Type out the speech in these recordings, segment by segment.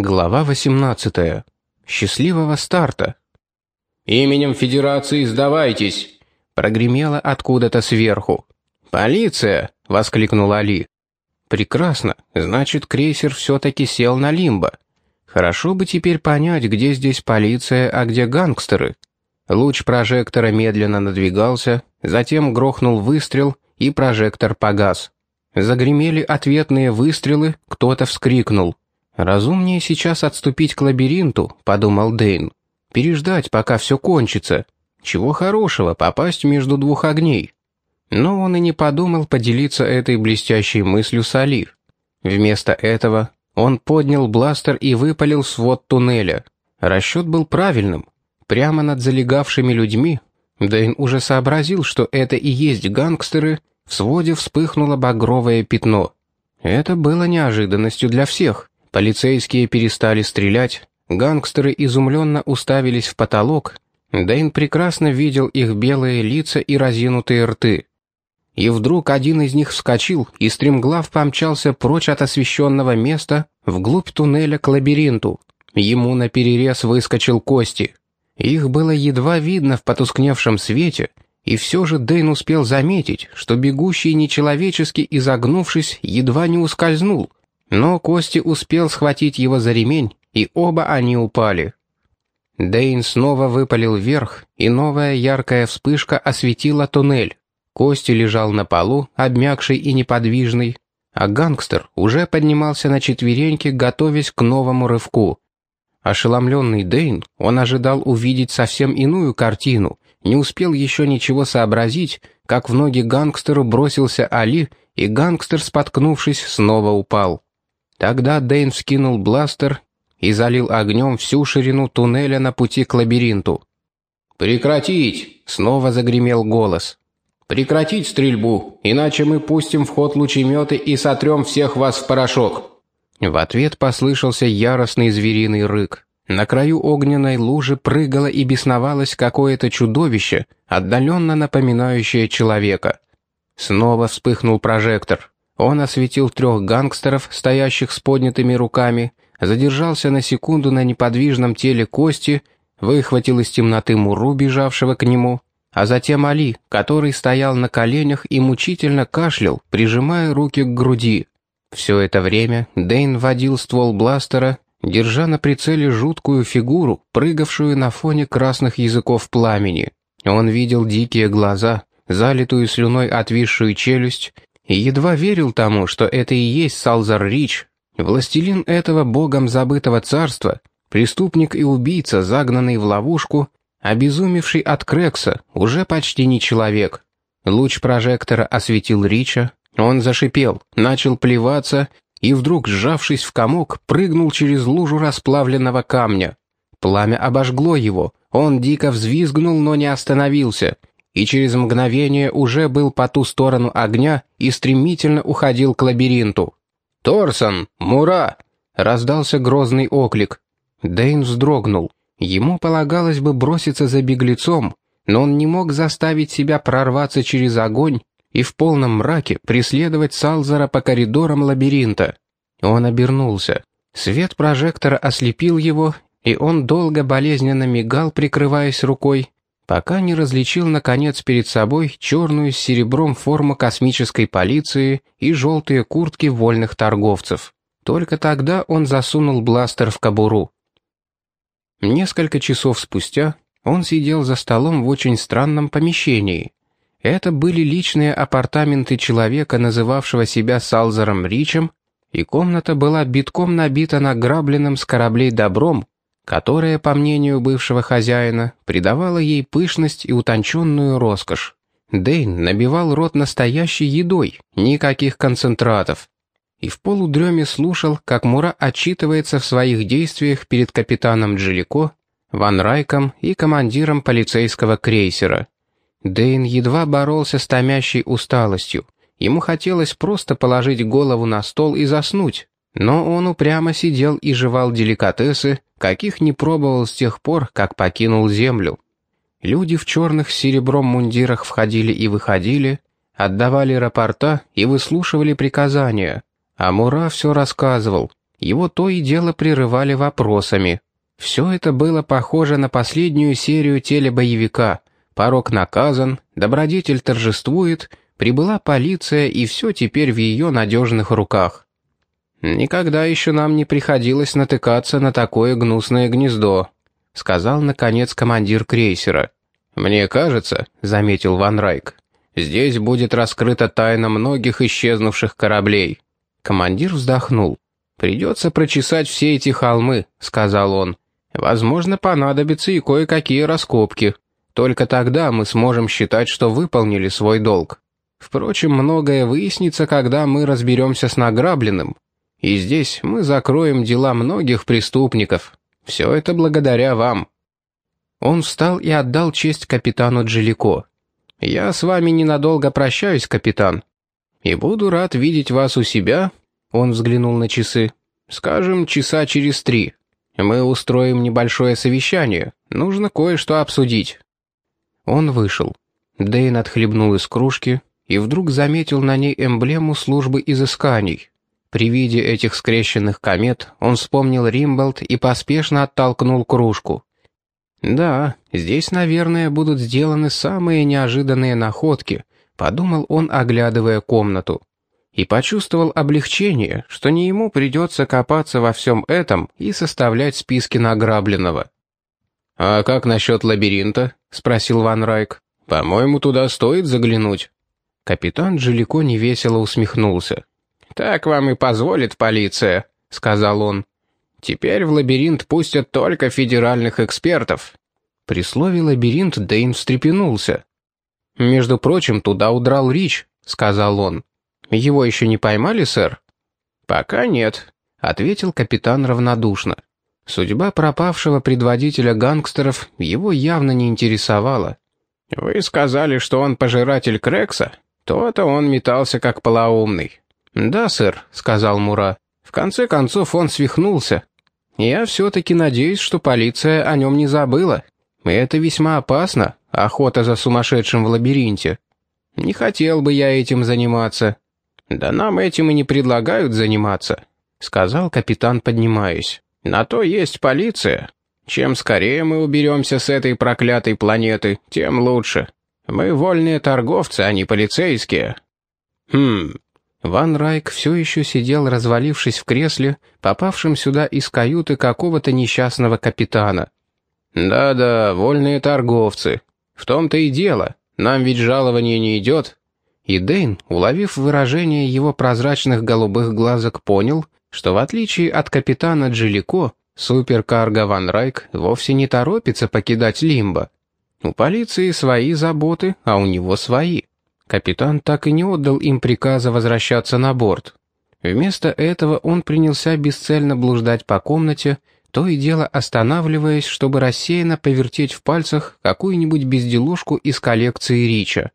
Глава 18. Счастливого старта. «Именем Федерации сдавайтесь!» — прогремело откуда-то сверху. «Полиция!» — воскликнул Али. «Прекрасно. Значит, крейсер все-таки сел на лимбо. Хорошо бы теперь понять, где здесь полиция, а где гангстеры». Луч прожектора медленно надвигался, затем грохнул выстрел, и прожектор погас. Загремели ответные выстрелы, кто-то вскрикнул. «Разумнее сейчас отступить к лабиринту», — подумал Дейн. «Переждать, пока все кончится. Чего хорошего, попасть между двух огней». Но он и не подумал поделиться этой блестящей мыслью с Али. Вместо этого он поднял бластер и выпалил свод туннеля. Расчет был правильным. Прямо над залегавшими людьми Дэйн уже сообразил, что это и есть гангстеры, в своде вспыхнуло багровое пятно. Это было неожиданностью для всех. Полицейские перестали стрелять, гангстеры изумленно уставились в потолок, Дэйн прекрасно видел их белые лица и разинутые рты. И вдруг один из них вскочил и стремглав помчался прочь от освещенного места вглубь туннеля к лабиринту. Ему наперерез выскочил Кости. Их было едва видно в потускневшем свете, и все же Дэйн успел заметить, что бегущий нечеловечески изогнувшись, едва не ускользнул, но Кости успел схватить его за ремень, и оба они упали. Дейн снова выпалил вверх, и новая яркая вспышка осветила туннель. Кости лежал на полу, обмякший и неподвижный, а гангстер уже поднимался на четвереньки, готовясь к новому рывку. Ошеломленный Дейн, он ожидал увидеть совсем иную картину, не успел еще ничего сообразить, как в ноги гангстеру бросился Али, и гангстер, споткнувшись, снова упал. Тогда Дэйн вскинул бластер и залил огнем всю ширину туннеля на пути к лабиринту. «Прекратить!» — снова загремел голос. «Прекратить стрельбу, иначе мы пустим в ход лучеметы и сотрем всех вас в порошок!» В ответ послышался яростный звериный рык. На краю огненной лужи прыгало и бесновалось какое-то чудовище, отдаленно напоминающее человека. Снова вспыхнул прожектор. Он осветил трех гангстеров, стоящих с поднятыми руками, задержался на секунду на неподвижном теле Кости, выхватил из темноты Муру, бежавшего к нему, а затем Али, который стоял на коленях и мучительно кашлял, прижимая руки к груди. Все это время Дейн водил ствол бластера, держа на прицеле жуткую фигуру, прыгавшую на фоне красных языков пламени. Он видел дикие глаза, залитую слюной отвисшую челюсть едва верил тому, что это и есть Салзар Рич, властелин этого богом забытого царства, преступник и убийца, загнанный в ловушку, обезумевший от Крекса, уже почти не человек. Луч прожектора осветил Рича, он зашипел, начал плеваться и вдруг, сжавшись в комок, прыгнул через лужу расплавленного камня. Пламя обожгло его, он дико взвизгнул, но не остановился — и через мгновение уже был по ту сторону огня и стремительно уходил к лабиринту. «Торсон! Мура!» — раздался грозный оклик. Дэйн вздрогнул. Ему полагалось бы броситься за беглецом, но он не мог заставить себя прорваться через огонь и в полном мраке преследовать Салзара по коридорам лабиринта. Он обернулся. Свет прожектора ослепил его, и он долго болезненно мигал, прикрываясь рукой, пока не различил, наконец, перед собой черную с серебром форму космической полиции и желтые куртки вольных торговцев. Только тогда он засунул бластер в кобуру. Несколько часов спустя он сидел за столом в очень странном помещении. Это были личные апартаменты человека, называвшего себя Салзером Ричем, и комната была битком набита награбленным с кораблей добром, которая, по мнению бывшего хозяина, придавала ей пышность и утонченную роскошь. Дейн набивал рот настоящей едой, никаких концентратов. И в полудреме слушал, как Мура отчитывается в своих действиях перед капитаном Джилико, Ван Райком и командиром полицейского крейсера. Дейн едва боролся с томящей усталостью. Ему хотелось просто положить голову на стол и заснуть. Но он упрямо сидел и жевал деликатесы, каких не пробовал с тех пор, как покинул землю. Люди в черных с серебром мундирах входили и выходили, отдавали рапорта и выслушивали приказания, а Мура все рассказывал. его то и дело прерывали вопросами. Все это было похоже на последнюю серию телебоевика. Порог наказан, добродетель торжествует, прибыла полиция, и все теперь в ее надежных руках. «Никогда еще нам не приходилось натыкаться на такое гнусное гнездо», сказал, наконец, командир крейсера. «Мне кажется», — заметил Ван Райк, «здесь будет раскрыта тайна многих исчезнувших кораблей». Командир вздохнул. «Придется прочесать все эти холмы», — сказал он. «Возможно, понадобятся и кое-какие раскопки. Только тогда мы сможем считать, что выполнили свой долг. Впрочем, многое выяснится, когда мы разберемся с награбленным. И здесь мы закроем дела многих преступников. Все это благодаря вам». Он встал и отдал честь капитану Джилико. «Я с вами ненадолго прощаюсь, капитан. И буду рад видеть вас у себя он взглянул на часы. «Скажем, часа через три. Мы устроим небольшое совещание. Нужно кое-что обсудить». Он вышел. Дэйн отхлебнул из кружки и вдруг заметил на ней эмблему службы изысканий. При виде этих скрещенных комет он вспомнил Римболд и поспешно оттолкнул кружку. «Да, здесь, наверное, будут сделаны самые неожиданные находки», — подумал он, оглядывая комнату и почувствовал облегчение, что не ему придется копаться во всем этом и составлять списки награбленного. «А как насчет лабиринта?» — спросил Ван Райк. «По-моему, туда стоит заглянуть». Капитан Джилико невесело усмехнулся. «Так вам и позволит полиция», — сказал он. «Теперь в лабиринт пустят только федеральных экспертов». При слове «лабиринт» Дэйн встрепенулся. «Между прочим, туда удрал Рич», — сказал он. «Его еще не поймали, сэр?» «Пока нет», — ответил капитан равнодушно. Судьба пропавшего предводителя гангстеров его явно не интересовала. «Вы сказали, что он пожиратель Крекса? То-то он метался как полоумный». «Да, сэр», — сказал Мура. «В конце концов он свихнулся. Я все-таки надеюсь, что полиция о нем не забыла. Это весьма опасно, охота за сумасшедшим в лабиринте. Не хотел бы я этим заниматься». «Да нам этим и не предлагают заниматься», — сказал капитан, поднимаясь. «На то есть полиция. Чем скорее мы уберемся с этой проклятой планеты, тем лучше. Мы вольные торговцы, а не полицейские». «Хм...» Ван Райк все еще сидел, развалившись в кресле, попавшем сюда из каюты какого-то несчастного капитана. «Да-да, вольные торговцы. В том-то и дело. Нам ведь жалование не идет, и Дейн, уловив выражение его прозрачных голубых глазок, понял, что в отличие от капитана Джилико, суперкарго Ван Райк вовсе не торопится покидать Лимбо. У полиции свои заботы, а у него свои. Капитан так и не отдал им приказа возвращаться на борт. Вместо этого он принялся бесцельно блуждать по комнате, то и дело останавливаясь, чтобы рассеянно повертеть в пальцах какую-нибудь безделушку из коллекции Рича.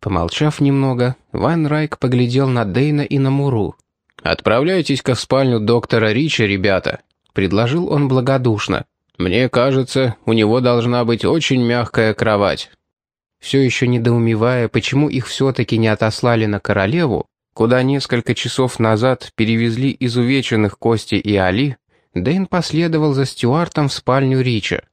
Помолчав немного, Ван Райк поглядел на Дейна и на Муру. «Отправляйтесь-ка в спальню доктора Рича, ребята», — предложил он благодушно. «Мне кажется, у него должна быть очень мягкая кровать». Все еще недоумевая, почему их все-таки не отослали на королеву, куда несколько часов назад перевезли изувеченных Кости и Али, Дэйн последовал за Стюартом в спальню Рича.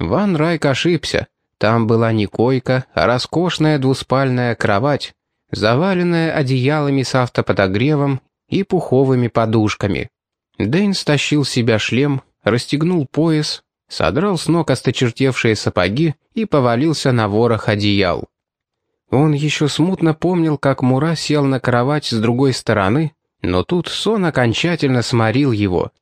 Ван Райк ошибся. Там была не койка, а роскошная двуспальная кровать, заваленная одеялами с автоподогревом и пуховыми подушками. Дэйн стащил с себя шлем, расстегнул пояс, содрал с ног осточертевшие сапоги и повалился на ворох одеял. Он еще смутно помнил, как Мура сел на кровать с другой стороны, но тут сон окончательно сморил его.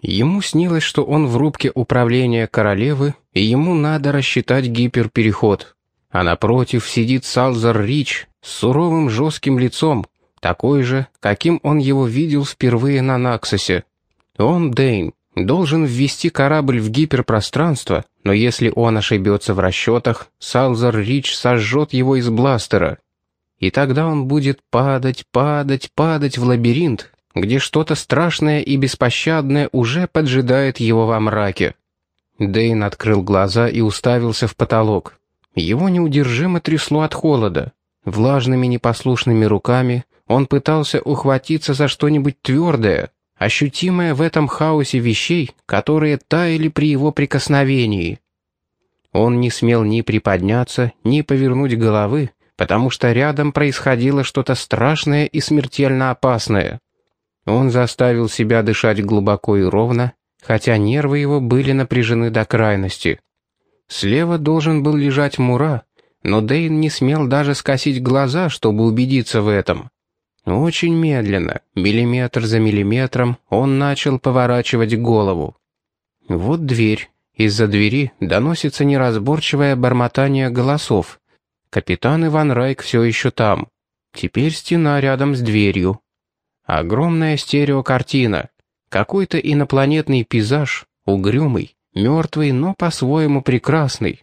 Ему снилось, что он в рубке управления королевы, и ему надо рассчитать гиперпереход. А напротив сидит Салзар Рич с суровым жестким лицом, такой же, каким он его видел впервые на Наксосе. Он, Дейн, должен ввести корабль в гиперпространство, но если он ошибется в расчетах, Салзар Рич сожжет его из бластера. И тогда он будет падать, падать, падать в лабиринт, где что-то страшное и беспощадное уже поджидает его во мраке. Дейн открыл глаза и уставился в потолок. Его неудержимо трясло от холода. Влажными непослушными руками он пытался ухватиться за что-нибудь твердое, ощутимое в этом хаосе вещей, которые таяли при его прикосновении. Он не смел ни приподняться, ни повернуть головы, потому что рядом происходило что-то страшное и смертельно опасное. Он заставил себя дышать глубоко и ровно, хотя нервы его были напряжены до крайности. Слева должен был лежать Мура, но Дейн не смел даже скосить глаза, чтобы убедиться в этом. Очень медленно, миллиметр за миллиметром, он начал поворачивать голову. Вот дверь. Из-за двери доносится неразборчивое бормотание голосов. Капитан Иван Райк все еще там. Теперь стена рядом с дверью. Огромная стереокартина. Какой-то инопланетный пейзаж, угрюмый, мертвый, но по-своему прекрасный.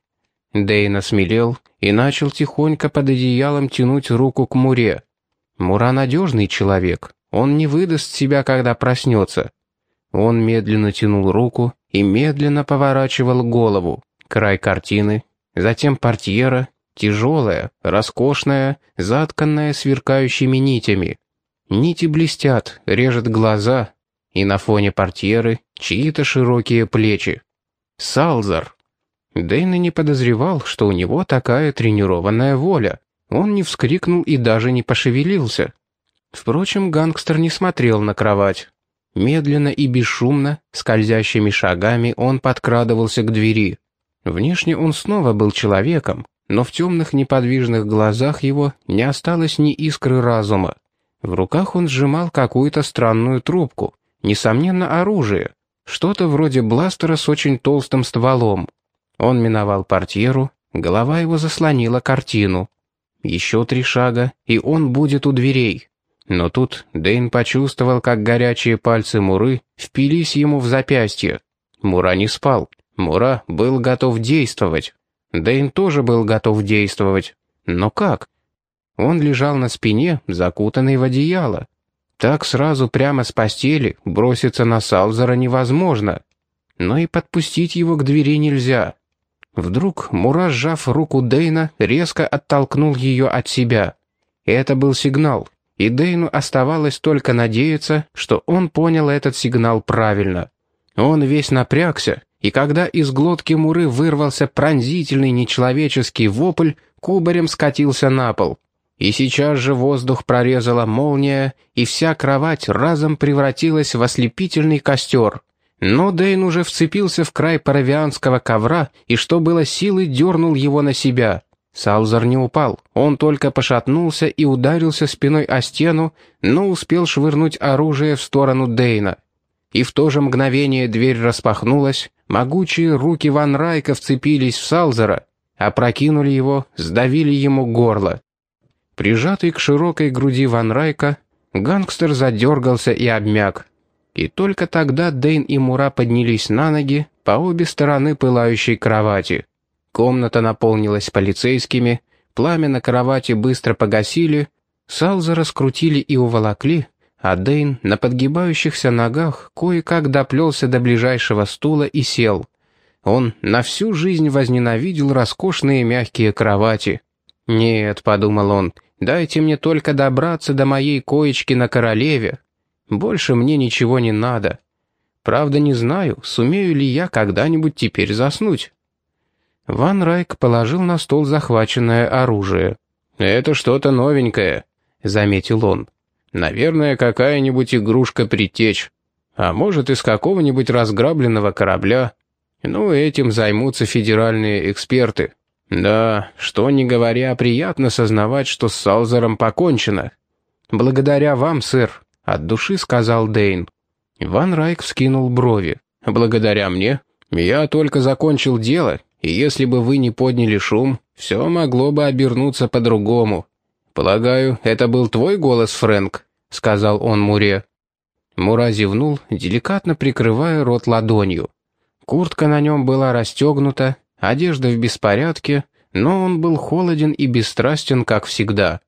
Дейн осмелел и начал тихонько под одеялом тянуть руку к Муре. Мура надежный человек, он не выдаст себя, когда проснется. Он медленно тянул руку и медленно поворачивал голову. Край картины, затем портьера, тяжелая, роскошная, затканная сверкающими нитями. Нити блестят, режет глаза, и на фоне портьеры чьи-то широкие плечи. Салзар. Дэйн и не подозревал, что у него такая тренированная воля. Он не вскрикнул и даже не пошевелился. Впрочем, гангстер не смотрел на кровать. Медленно и бесшумно, скользящими шагами он подкрадывался к двери. Внешне он снова был человеком, но в темных неподвижных глазах его не осталось ни искры разума. В руках он сжимал какую-то странную трубку, несомненно, оружие, что-то вроде бластера с очень толстым стволом. Он миновал портьеру, голова его заслонила картину. Еще три шага, и он будет у дверей. Но тут Дэйн почувствовал, как горячие пальцы Муры впились ему в запястье. Мура не спал. Мура был готов действовать. Дэйн тоже был готов действовать. Но как? Он лежал на спине, закутанный в одеяло. Так сразу прямо с постели броситься на Салзера невозможно. Но и подпустить его к двери нельзя. Вдруг Мура, сжав руку Дейна, резко оттолкнул ее от себя. Это был сигнал, и Дейну оставалось только надеяться, что он понял этот сигнал правильно. Он весь напрягся, и когда из глотки Муры вырвался пронзительный нечеловеческий вопль, кубарем скатился на пол. И сейчас же воздух прорезала молния, и вся кровать разом превратилась в ослепительный костер. Но Дэйн уже вцепился в край паравианского ковра и, что было силы, дернул его на себя. Салзар не упал, он только пошатнулся и ударился спиной о стену, но успел швырнуть оружие в сторону Дейна. И в то же мгновение дверь распахнулась, могучие руки Ван Райка вцепились в Салзара, опрокинули его, сдавили ему горло. Прижатый к широкой груди Ван Райка, гангстер задергался и обмяк. И только тогда Дейн и Мура поднялись на ноги по обе стороны пылающей кровати. Комната наполнилась полицейскими, пламя на кровати быстро погасили, Салза раскрутили и уволокли, а Дейн на подгибающихся ногах кое-как доплелся до ближайшего стула и сел. Он на всю жизнь возненавидел роскошные мягкие кровати. «Нет», — подумал он, — «дайте мне только добраться до моей коечки на королеве, больше мне ничего не надо. Правда, не знаю, сумею ли я когда-нибудь теперь заснуть. Ван Райк положил на стол захваченное оружие. «Это что-то новенькое», — заметил он. «Наверное, какая-нибудь игрушка-притечь. А может, из какого-нибудь разграбленного корабля. Ну, этим займутся федеральные эксперты. Да, что не говоря, приятно сознавать, что с Салзером покончено. Благодаря вам, сэр, от души сказал Дейн. Ван Райк вскинул брови. «Благодаря мне? Я только закончил дело, и если бы вы не подняли шум, все могло бы обернуться по-другому. Полагаю, это был твой голос, Фрэнк?» — сказал он Муре. Мура зевнул, деликатно прикрывая рот ладонью. Куртка на нем была расстегнута, одежда в беспорядке, но он был холоден и бесстрастен, как всегда.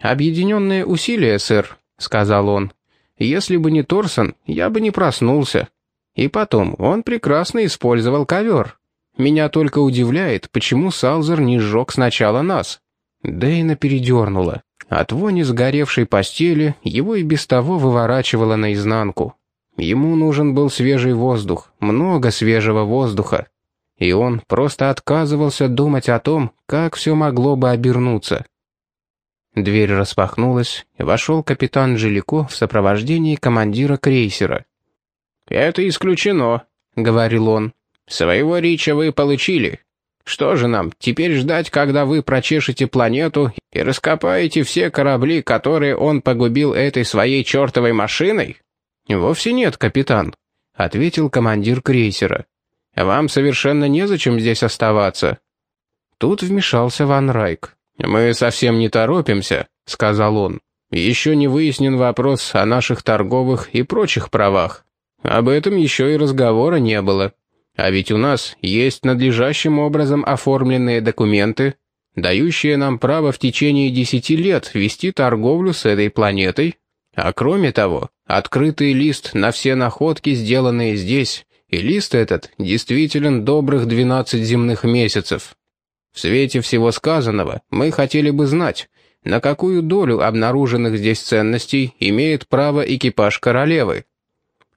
«Объединенные усилия, сэр», — сказал он. «Если бы не Торсон, я бы не проснулся. И потом, он прекрасно использовал ковер. Меня только удивляет, почему Салзер не сжег сначала нас». Дейна передернула. От вони сгоревшей постели его и без того выворачивало наизнанку. Ему нужен был свежий воздух, много свежего воздуха. И он просто отказывался думать о том, как все могло бы обернуться. Дверь распахнулась, и вошел капитан Жилико в сопровождении командира крейсера. «Это исключено», — говорил он. «Своего Рича вы получили. Что же нам, теперь ждать, когда вы прочешете планету и раскопаете все корабли, которые он погубил этой своей чертовой машиной?» «Вовсе нет, капитан», — ответил командир крейсера. «Вам совершенно незачем здесь оставаться». Тут вмешался Ван Райк. «Мы совсем не торопимся», — сказал он. «Еще не выяснен вопрос о наших торговых и прочих правах. Об этом еще и разговора не было. А ведь у нас есть надлежащим образом оформленные документы, дающие нам право в течение десяти лет вести торговлю с этой планетой. А кроме того, открытый лист на все находки, сделанные здесь, и лист этот действителен добрых 12 земных месяцев. В свете всего сказанного мы хотели бы знать, на какую долю обнаруженных здесь ценностей имеет право экипаж королевы.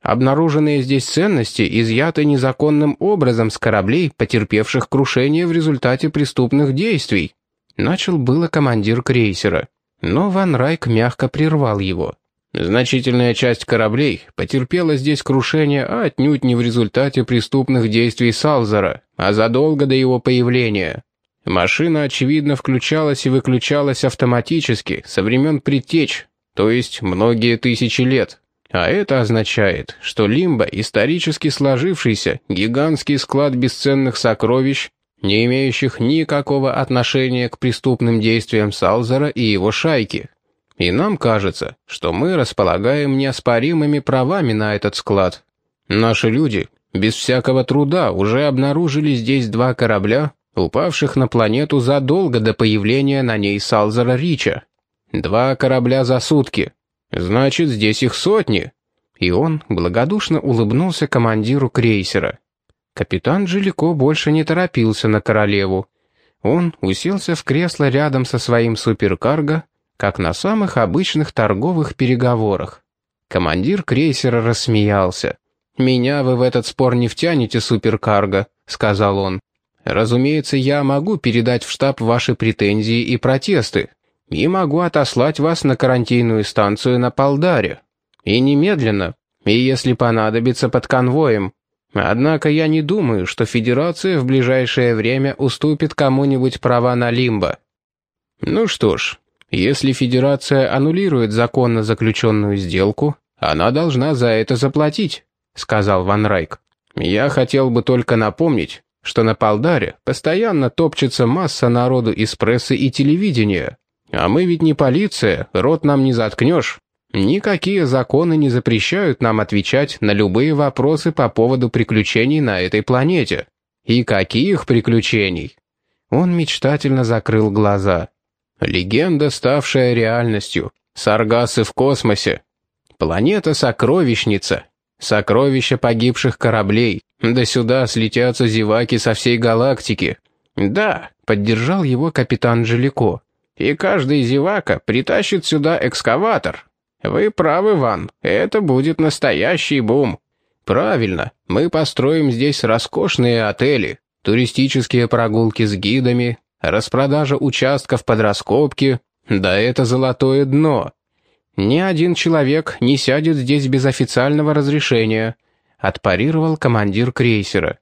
Обнаруженные здесь ценности изъяты незаконным образом с кораблей, потерпевших крушение в результате преступных действий. Начал было командир крейсера, но Ван Райк мягко прервал его. Значительная часть кораблей потерпела здесь крушение отнюдь не в результате преступных действий Салзера, а задолго до его появления. Машина, очевидно, включалась и выключалась автоматически со времен предтеч, то есть многие тысячи лет. А это означает, что Лимба — исторически сложившийся гигантский склад бесценных сокровищ, не имеющих никакого отношения к преступным действиям Салзера и его шайки. И нам кажется, что мы располагаем неоспоримыми правами на этот склад. Наши люди без всякого труда уже обнаружили здесь два корабля, упавших на планету задолго до появления на ней Салзера Рича. Два корабля за сутки. Значит, здесь их сотни. И он благодушно улыбнулся командиру крейсера. Капитан Джилико больше не торопился на королеву. Он уселся в кресло рядом со своим суперкарго, как на самых обычных торговых переговорах. Командир крейсера рассмеялся. «Меня вы в этот спор не втянете, суперкарго», — сказал он. Разумеется, я могу передать в штаб ваши претензии и протесты, и могу отослать вас на карантинную станцию на Полдаре. И немедленно, и если понадобится под конвоем. Однако я не думаю, что Федерация в ближайшее время уступит кому-нибудь права на Лимбо. Ну что ж, если Федерация аннулирует законно заключенную сделку, она должна за это заплатить, сказал Ван Райк. Я хотел бы только напомнить, что на Полдаре постоянно топчется масса народу из прессы и телевидения. А мы ведь не полиция, рот нам не заткнешь. Никакие законы не запрещают нам отвечать на любые вопросы по поводу приключений на этой планете. И каких приключений? Он мечтательно закрыл глаза. Легенда, ставшая реальностью. Саргасы в космосе. Планета-сокровищница. Сокровища погибших кораблей. Да сюда слетятся зеваки со всей галактики. Да, поддержал его капитан Джелико. И каждый зевака притащит сюда экскаватор. Вы правы, Ван, это будет настоящий бум. Правильно, мы построим здесь роскошные отели, туристические прогулки с гидами, распродажа участков под раскопки. Да это золотое дно. Ни один человек не сядет здесь без официального разрешения отпарировал командир крейсера.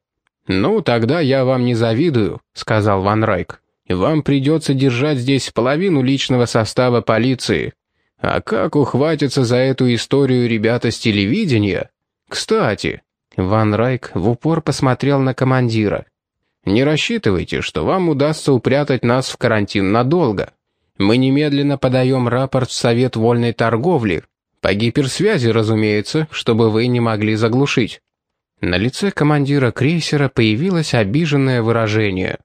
«Ну, тогда я вам не завидую», — сказал Ван Райк. «Вам придется держать здесь половину личного состава полиции. А как ухватятся за эту историю ребята с телевидения? Кстати...» Ван Райк в упор посмотрел на командира. «Не рассчитывайте, что вам удастся упрятать нас в карантин надолго. Мы немедленно подаем рапорт в Совет вольной торговли, по гиперсвязи, разумеется, чтобы вы не могли заглушить. На лице командира крейсера появилось обиженное выражение.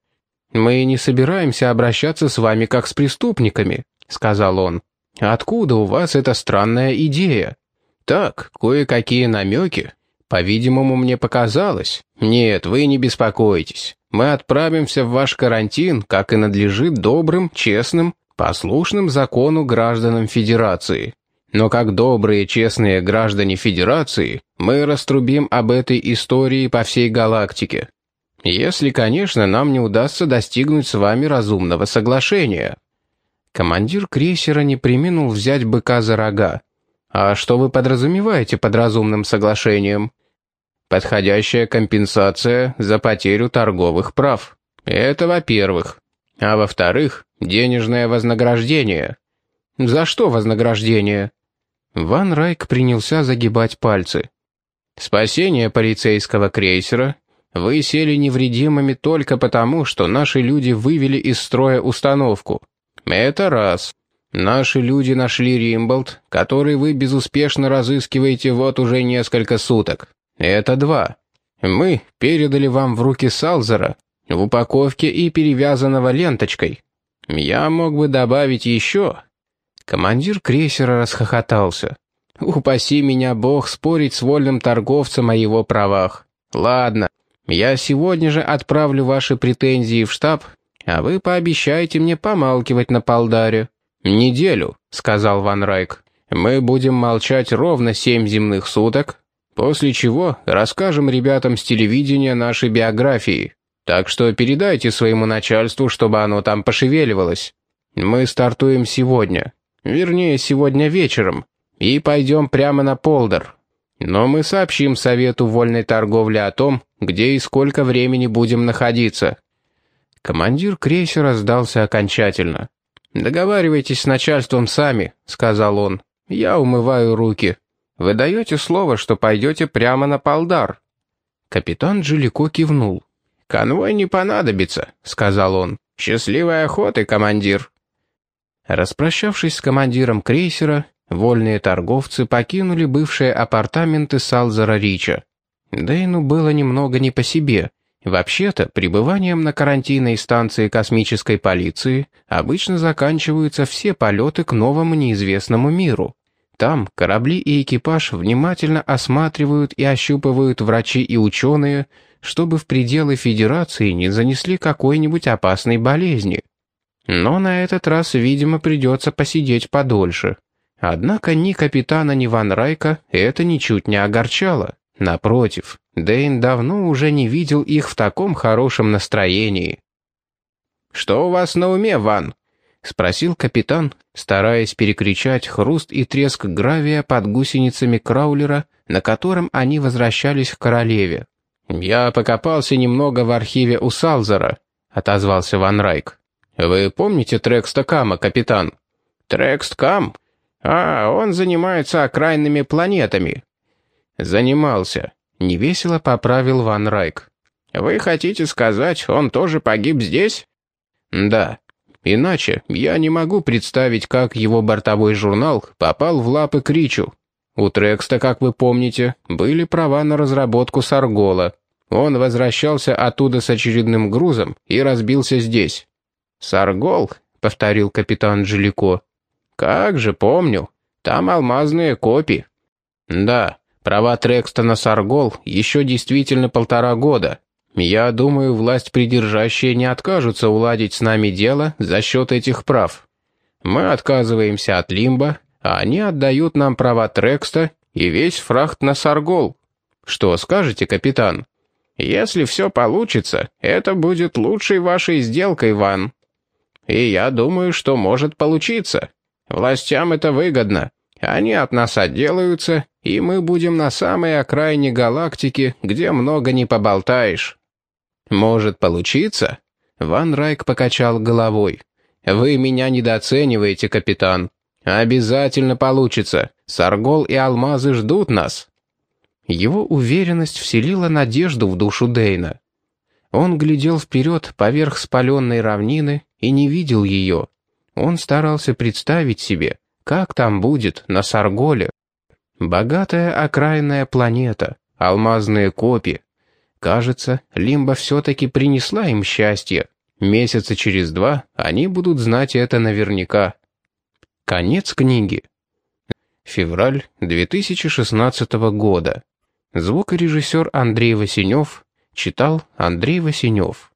«Мы не собираемся обращаться с вами как с преступниками», — сказал он. «Откуда у вас эта странная идея?» «Так, кое-какие намеки. По-видимому, мне показалось. Нет, вы не беспокойтесь. Мы отправимся в ваш карантин, как и надлежит добрым, честным, послушным закону гражданам Федерации. Но как добрые, честные граждане Федерации, мы раструбим об этой истории по всей галактике. Если, конечно, нам не удастся достигнуть с вами разумного соглашения. Командир крейсера не приминул взять быка за рога. А что вы подразумеваете под разумным соглашением? Подходящая компенсация за потерю торговых прав. Это во-первых. А во-вторых, денежное вознаграждение. За что вознаграждение? Ван Райк принялся загибать пальцы. Спасение полицейского крейсера. Вы сели невредимыми только потому, что наши люди вывели из строя установку. Это раз. Наши люди нашли Римболд, который вы безуспешно разыскиваете вот уже несколько суток. Это два. Мы передали вам в руки Салзера в упаковке и перевязанного ленточкой. Я мог бы добавить еще». Командир крейсера расхохотался. «Упаси меня, Бог, спорить с вольным торговцем о его правах. Ладно, я сегодня же отправлю ваши претензии в штаб, а вы пообещаете мне помалкивать на полдаре». «Неделю», — сказал Ван Райк. «Мы будем молчать ровно семь земных суток, после чего расскажем ребятам с телевидения наши биографии. Так что передайте своему начальству, чтобы оно там пошевеливалось. Мы стартуем сегодня. Вернее, сегодня вечером. И пойдем прямо на Полдер. Но мы сообщим Совету вольной торговли о том, где и сколько времени будем находиться». Командир крейсера сдался окончательно. «Договаривайтесь с начальством сами», — сказал он. «Я умываю руки. Вы даете слово, что пойдете прямо на Полдар?» Капитан Джилико кивнул. «Конвой не понадобится», — сказал он. «Счастливой охоты, командир». Распрощавшись с командиром крейсера, вольные торговцы покинули бывшие апартаменты Салзара Рича. Дейну было немного не по себе — Вообще-то, пребыванием на карантинной станции космической полиции обычно заканчиваются все полеты к новому неизвестному миру. Там корабли и экипаж внимательно осматривают и ощупывают врачи и ученые, чтобы в пределы Федерации не занесли какой-нибудь опасной болезни. Но на этот раз, видимо, придется посидеть подольше. Однако ни капитана, ни Ван Райка это ничуть не огорчало. Напротив, Дэйн давно уже не видел их в таком хорошем настроении. «Что у вас на уме, Ван?» — спросил капитан, стараясь перекричать хруст и треск гравия под гусеницами краулера, на котором они возвращались к королеве. «Я покопался немного в архиве у Салзера», — отозвался Ван Райк. «Вы помните Трекста Кама, капитан?» «Трекст Кам? А, он занимается окраинными планетами». «Занимался», Невесело поправил Ван Райк. «Вы хотите сказать, он тоже погиб здесь?» «Да. Иначе я не могу представить, как его бортовой журнал попал в лапы Кричу. У Трекста, как вы помните, были права на разработку Саргола. Он возвращался оттуда с очередным грузом и разбился здесь». «Саргол?» — повторил капитан Джилико. «Как же, помню. Там алмазные копии». «Да, Права Трекстона Саргол еще действительно полтора года. Я думаю, власть придержащая не откажутся уладить с нами дело за счет этих прав. Мы отказываемся от Лимба, а они отдают нам права Трекста и весь фрахт на Саргол. Что скажете, капитан? Если все получится, это будет лучшей вашей сделкой, Ван. И я думаю, что может получиться. Властям это выгодно. Они от нас отделаются, и мы будем на самой окраине галактики, где много не поболтаешь». «Может получиться?» Ван Райк покачал головой. «Вы меня недооцениваете, капитан. Обязательно получится. Саргол и алмазы ждут нас». Его уверенность вселила надежду в душу Дейна. Он глядел вперед поверх спаленной равнины и не видел ее. Он старался представить себе, как там будет, на Сарголе? Богатая окраинная планета, алмазные копи. Кажется, Лимба все-таки принесла им счастье. Месяца через два они будут знать это наверняка. Конец книги. Февраль 2016 года. Звукорежиссер Андрей Васенев читал Андрей Васенев.